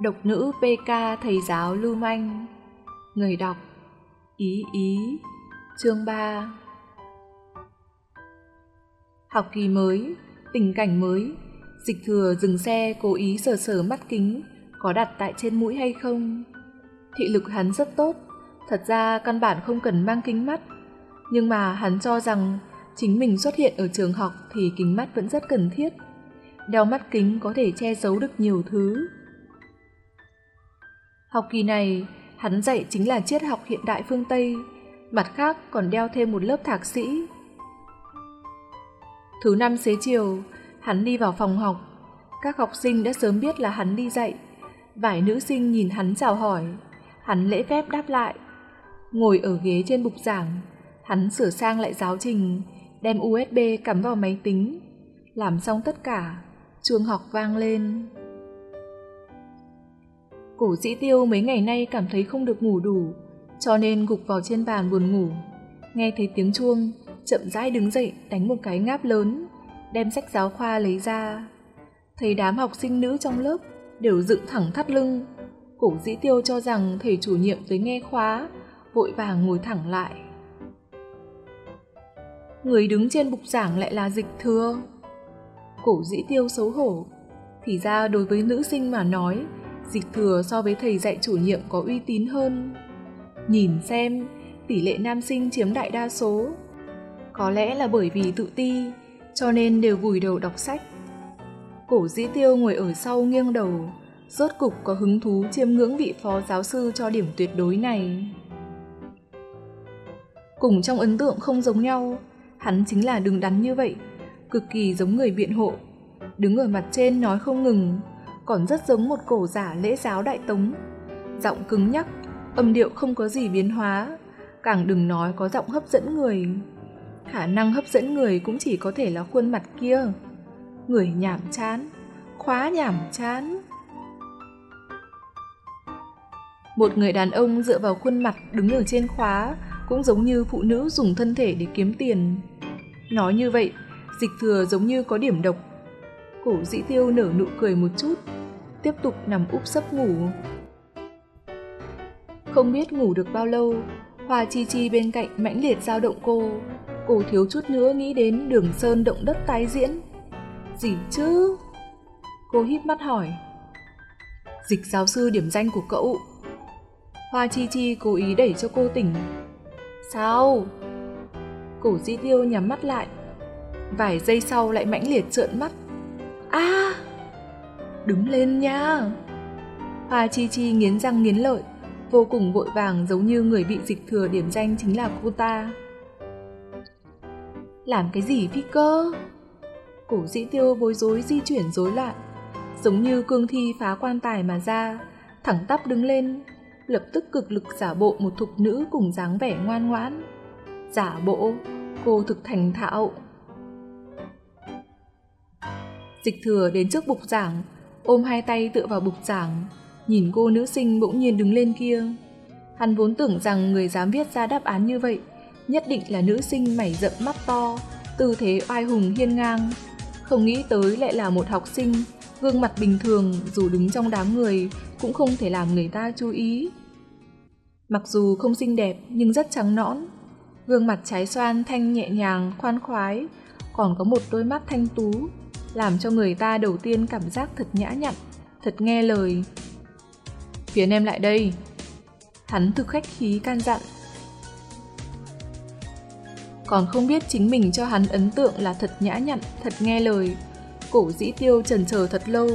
Độc nữ PK thầy giáo lưu manh. Người đọc Ý ý Chương 3 Học kỳ mới, tình cảnh mới. Dịch thừa dừng xe cố ý sờ sờ mắt kính Có đặt tại trên mũi hay không? Thị lực hắn rất tốt. Thật ra căn bản không cần mang kính mắt. Nhưng mà hắn cho rằng Chính mình xuất hiện ở trường học Thì kính mắt vẫn rất cần thiết. Đeo mắt kính có thể che giấu được nhiều thứ. Học kỳ này, hắn dạy chính là triết học hiện đại phương Tây, mặt khác còn đeo thêm một lớp thạc sĩ. Thứ năm xế chiều, hắn đi vào phòng học. Các học sinh đã sớm biết là hắn đi dạy. Vài nữ sinh nhìn hắn chào hỏi. Hắn lễ phép đáp lại. Ngồi ở ghế trên bục giảng, hắn sửa sang lại giáo trình, đem USB cắm vào máy tính. Làm xong tất cả, chuông học vang lên. Cổ dĩ tiêu mấy ngày nay cảm thấy không được ngủ đủ, cho nên gục vào trên bàn buồn ngủ. Nghe thấy tiếng chuông, chậm rãi đứng dậy đánh một cái ngáp lớn, đem sách giáo khoa lấy ra. Thấy đám học sinh nữ trong lớp đều dựng thẳng thắt lưng. Cổ dĩ tiêu cho rằng thầy chủ nhiệm tới nghe khóa, vội vàng ngồi thẳng lại. Người đứng trên bục giảng lại là dịch thừa. Cổ dĩ tiêu xấu hổ. Thì ra đối với nữ sinh mà nói, dịch thừa so với thầy dạy chủ nhiệm có uy tín hơn. Nhìn xem, tỷ lệ nam sinh chiếm đại đa số. Có lẽ là bởi vì tự ti, cho nên đều vùi đầu đọc sách. Cổ dĩ tiêu ngồi ở sau nghiêng đầu, rốt cục có hứng thú chiêm ngưỡng vị phó giáo sư cho điểm tuyệt đối này. Cùng trong ấn tượng không giống nhau, hắn chính là đứng đắn như vậy, cực kỳ giống người biện hộ, đứng ở mặt trên nói không ngừng, còn rất giống một cổ giả lễ giáo đại tống. Giọng cứng nhắc, âm điệu không có gì biến hóa, càng đừng nói có giọng hấp dẫn người. Khả năng hấp dẫn người cũng chỉ có thể là khuôn mặt kia. Người nhảm chán, khóa nhảm chán. Một người đàn ông dựa vào khuôn mặt đứng ở trên khóa cũng giống như phụ nữ dùng thân thể để kiếm tiền. Nói như vậy, dịch thừa giống như có điểm độc Cổ dĩ tiêu nở nụ cười một chút, tiếp tục nằm úp sấp ngủ. Không biết ngủ được bao lâu, Hoa Chi Chi bên cạnh mãnh liệt dao động cô. Cô thiếu chút nữa nghĩ đến đường sơn động đất tái diễn. Gì chứ? Cô híp mắt hỏi. Dịch giáo sư điểm danh của cậu. Hoa Chi Chi cố ý đẩy cho cô tỉnh. Sao? Cổ di tiêu nhắm mắt lại. Vài giây sau lại mãnh liệt trợn mắt. A! À, đứng lên nha! Hoa Chi Chi nghiến răng nghiến lợi, vô cùng vội vàng giống như người bị dịch thừa điểm danh chính là cô ta. Làm cái gì phi cơ? Cổ dĩ tiêu bối rối di chuyển rối loạn, giống như cương thi phá quan tài mà ra, thẳng tắp đứng lên, lập tức cực lực giả bộ một thục nữ cùng dáng vẻ ngoan ngoãn. Giả bộ, cô thực thành thạo. Dịch thừa đến trước bục giảng, ôm hai tay tựa vào bục giảng, nhìn cô nữ sinh bỗng nhiên đứng lên kia. Hắn vốn tưởng rằng người dám viết ra đáp án như vậy, nhất định là nữ sinh mảy rậm mắt to, tư thế oai hùng hiên ngang. Không nghĩ tới lại là một học sinh, gương mặt bình thường dù đứng trong đám người cũng không thể làm người ta chú ý. Mặc dù không xinh đẹp nhưng rất trắng nõn, gương mặt trái xoan thanh nhẹ nhàng, khoan khoái, còn có một đôi mắt thanh tú, làm cho người ta đầu tiên cảm giác thật nhã nhặn, thật nghe lời. Phiến em lại đây. Hắn thực khách khí can dặn. Còn không biết chính mình cho hắn ấn tượng là thật nhã nhặn, thật nghe lời. Cổ dĩ tiêu trần chờ thật lâu,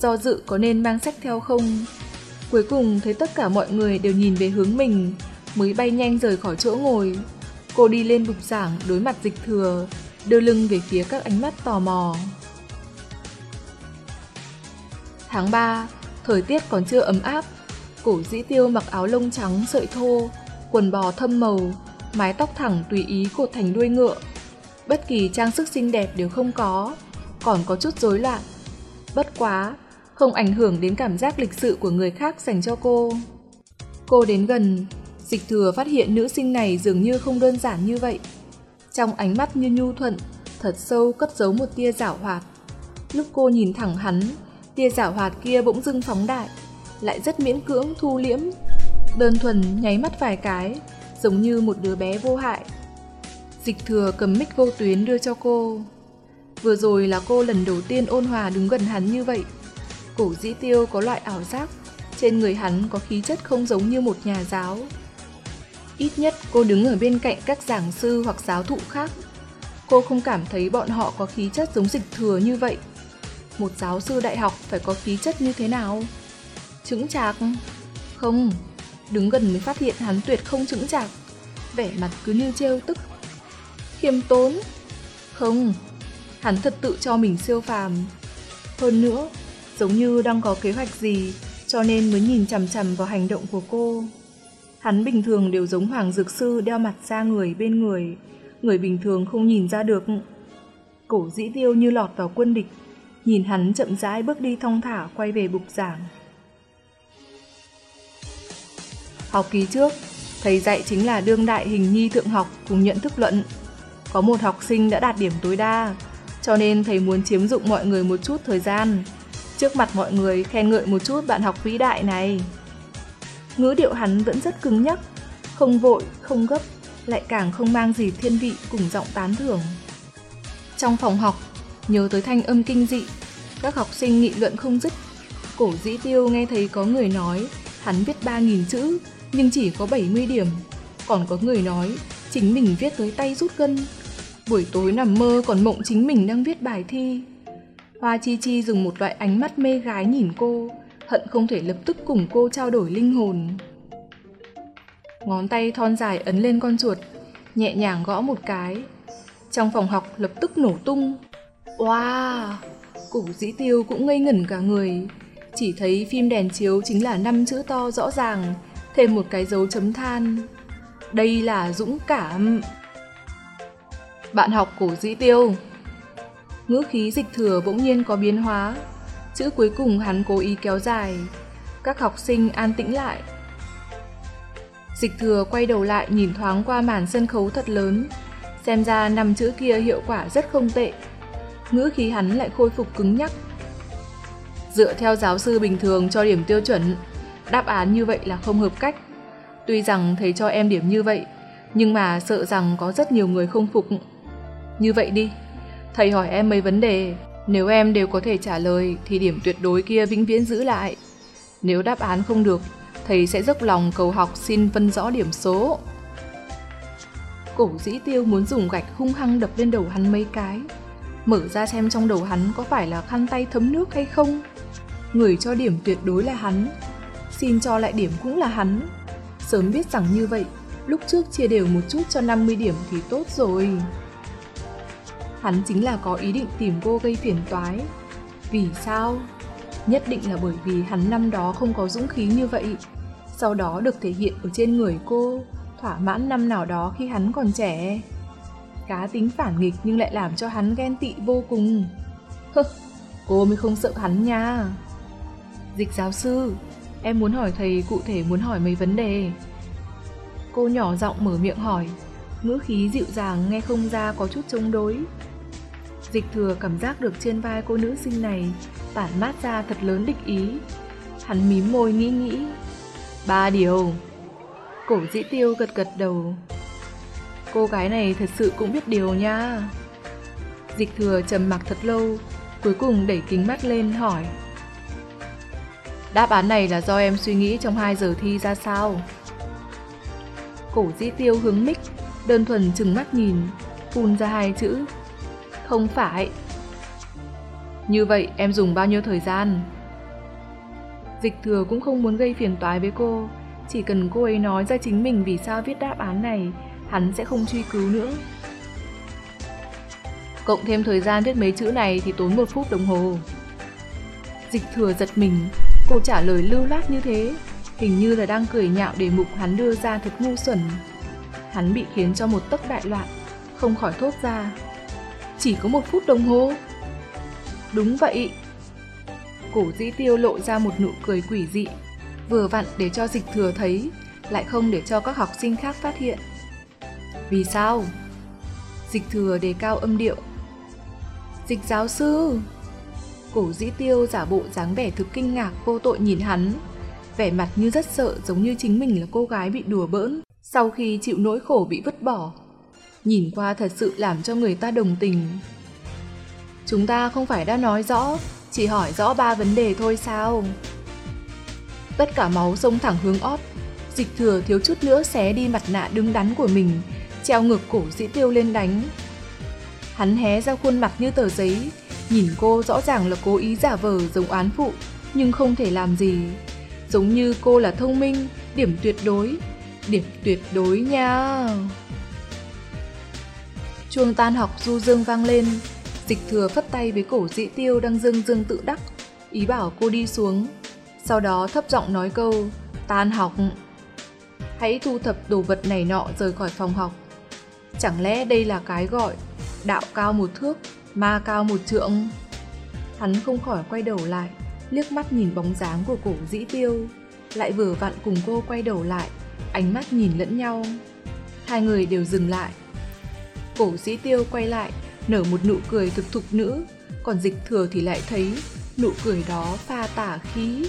do dự có nên mang sách theo không. Cuối cùng thấy tất cả mọi người đều nhìn về hướng mình, mới bay nhanh rời khỏi chỗ ngồi. Cô đi lên bục giảng đối mặt dịch thừa, đưa lưng về phía các ánh mắt tò mò. Tháng 3, thời tiết còn chưa ấm áp, cổ dĩ tiêu mặc áo lông trắng sợi thô, quần bò thâm màu, mái tóc thẳng tùy ý cột thành đuôi ngựa. Bất kỳ trang sức xinh đẹp đều không có, còn có chút rối loạn. Bất quá, không ảnh hưởng đến cảm giác lịch sự của người khác dành cho cô. Cô đến gần, dịch thừa phát hiện nữ sinh này dường như không đơn giản như vậy. Trong ánh mắt như nhu thuận, thật sâu cất giấu một tia giảo hoạt. Lúc cô nhìn thẳng hắn, tia giảo hoạt kia bỗng dưng phóng đại, lại rất miễn cưỡng thu liễm, đơn thuần nháy mắt vài cái, giống như một đứa bé vô hại. Dịch thừa cầm mic vô tuyến đưa cho cô. Vừa rồi là cô lần đầu tiên ôn hòa đứng gần hắn như vậy. Cổ dĩ tiêu có loại ảo giác, trên người hắn có khí chất không giống như một nhà giáo. Ít nhất cô đứng ở bên cạnh các giảng sư hoặc giáo thụ khác. Cô không cảm thấy bọn họ có khí chất giống dịch thừa như vậy. Một giáo sư đại học phải có khí chất như thế nào? Chững chạc? Không, đứng gần mới phát hiện hắn tuyệt không chững chạc. Vẻ mặt cứ như trêu tức. Khiêm tốn? Không, hắn thật tự cho mình siêu phàm. Hơn nữa, giống như đang có kế hoạch gì, cho nên mới nhìn chằm chằm vào hành động của cô. Hắn bình thường đều giống Hoàng Dược Sư đeo mặt ra người bên người, người bình thường không nhìn ra được. Cổ dĩ tiêu như lọt vào quân địch, nhìn hắn chậm rãi bước đi thong thả quay về bục giảng. Học kỳ trước, thầy dạy chính là đương đại hình nhi thượng học cùng nhận thức luận. Có một học sinh đã đạt điểm tối đa, cho nên thầy muốn chiếm dụng mọi người một chút thời gian. Trước mặt mọi người khen ngợi một chút bạn học vĩ đại này. Ngữ điệu hắn vẫn rất cứng nhắc, không vội, không gấp, lại càng không mang gì thiên vị cùng giọng tán thưởng. Trong phòng học, nhớ tới thanh âm kinh dị, các học sinh nghị luận không dứt. Cổ dĩ tiêu nghe thấy có người nói hắn viết 3.000 chữ nhưng chỉ có 70 điểm. Còn có người nói chính mình viết tới tay rút gân. Buổi tối nằm mơ còn mộng chính mình đang viết bài thi. Hoa Chi Chi dùng một loại ánh mắt mê gái nhìn cô, hận không thể lập tức cùng cô trao đổi linh hồn. Ngón tay thon dài ấn lên con chuột, nhẹ nhàng gõ một cái. Trong phòng học lập tức nổ tung. Wow! Củ dĩ tiêu cũng ngây ngẩn cả người. Chỉ thấy phim đèn chiếu chính là năm chữ to rõ ràng, thêm một cái dấu chấm than. Đây là dũng cảm. Bạn học cổ dĩ tiêu. Ngữ khí dịch thừa bỗng nhiên có biến hóa. Chữ cuối cùng hắn cố ý kéo dài. Các học sinh an tĩnh lại. Dịch thừa quay đầu lại nhìn thoáng qua màn sân khấu thật lớn. Xem ra năm chữ kia hiệu quả rất không tệ. Ngữ khí hắn lại khôi phục cứng nhắc. Dựa theo giáo sư bình thường cho điểm tiêu chuẩn, đáp án như vậy là không hợp cách. Tuy rằng thầy cho em điểm như vậy, nhưng mà sợ rằng có rất nhiều người không phục. Như vậy đi, thầy hỏi em mấy vấn đề, nếu em đều có thể trả lời thì điểm tuyệt đối kia vĩnh viễn giữ lại. Nếu đáp án không được, thầy sẽ dốc lòng cầu học xin phân rõ điểm số. Cổ dĩ tiêu muốn dùng gạch hung hăng đập lên đầu hắn mấy cái. Mở ra xem trong đầu hắn có phải là khăn tay thấm nước hay không. Người cho điểm tuyệt đối là hắn. Xin cho lại điểm cũng là hắn. Sớm biết rằng như vậy, lúc trước chia đều một chút cho 50 điểm thì tốt rồi. Hắn chính là có ý định tìm cô gây phiền toái. Vì sao? Nhất định là bởi vì hắn năm đó không có dũng khí như vậy. Sau đó được thể hiện ở trên người cô, thỏa mãn năm nào đó khi hắn còn trẻ. Cá tính phản nghịch nhưng lại làm cho hắn ghen tị vô cùng. Hơ, cô mới không sợ hắn nha. Dịch giáo sư, em muốn hỏi thầy cụ thể muốn hỏi mấy vấn đề. Cô nhỏ giọng mở miệng hỏi, ngữ khí dịu dàng nghe không ra có chút chống đối. Dịch thừa cảm giác được trên vai cô nữ sinh này tản mát ra thật lớn địch ý. Hắn mím môi nghĩ nghĩ. Ba điều. Cổ dĩ tiêu gật gật đầu. Cô gái này thật sự cũng biết điều nha. Dịch thừa trầm mặc thật lâu, cuối cùng đẩy kính mắt lên hỏi. Đáp án này là do em suy nghĩ trong 2 giờ thi ra sao? Cổ dĩ tiêu hướng mic, đơn thuần chừng mắt nhìn, phun ra hai chữ. Không phải. Như vậy em dùng bao nhiêu thời gian? Dịch thừa cũng không muốn gây phiền toái với cô, chỉ cần cô ấy nói ra chính mình vì sao viết đáp án này, hắn sẽ không truy cứu nữa. Cộng thêm thời gian viết mấy chữ này thì tốn một phút đồng hồ. Dịch thừa giật mình, cô trả lời lưu loát như thế, hình như là đang cười nhạo để mục hắn đưa ra thật ngu xuẩn. Hắn bị khiến cho một tấc đại loạn, không khỏi thốt ra. Chỉ có một phút đồng hồ. Đúng vậy. Cổ dĩ tiêu lộ ra một nụ cười quỷ dị, vừa vặn để cho dịch thừa thấy, lại không để cho các học sinh khác phát hiện. Vì sao? Dịch thừa đề cao âm điệu. Dịch giáo sư! Cổ dĩ tiêu giả bộ dáng vẻ thực kinh ngạc vô tội nhìn hắn. vẻ mặt như rất sợ giống như chính mình là cô gái bị đùa bỡn, sau khi chịu nỗi khổ bị vứt bỏ. Nhìn qua thật sự làm cho người ta đồng tình. Chúng ta không phải đã nói rõ, chỉ hỏi rõ ba vấn đề thôi sao? Tất cả máu sông thẳng hướng ót, dịch thừa thiếu chút nữa xé đi mặt nạ đứng đắn của mình, treo ngược cổ dĩ tiêu lên đánh. Hắn hé ra khuôn mặt như tờ giấy, nhìn cô rõ ràng là cố ý giả vờ giống oán phụ, nhưng không thể làm gì. Giống như cô là thông minh, điểm tuyệt đối, điểm tuyệt đối nha. Chuông tan học du dương vang lên, dịch thừa phất tay với cổ dĩ tiêu đang dương dương tự đắc, ý bảo cô đi xuống. Sau đó thấp giọng nói câu, tan học. Hãy thu thập đồ vật này nọ rời khỏi phòng học. Chẳng lẽ đây là cái gọi đạo cao một thước, ma cao một trượng? Hắn không khỏi quay đầu lại, liếc mắt nhìn bóng dáng của cổ dĩ tiêu, lại vừa vặn cùng cô quay đầu lại, ánh mắt nhìn lẫn nhau. Hai người đều dừng lại. Cổ dĩ tiêu quay lại, nở một nụ cười thực thục nữ, còn dịch thừa thì lại thấy nụ cười đó pha tả khí,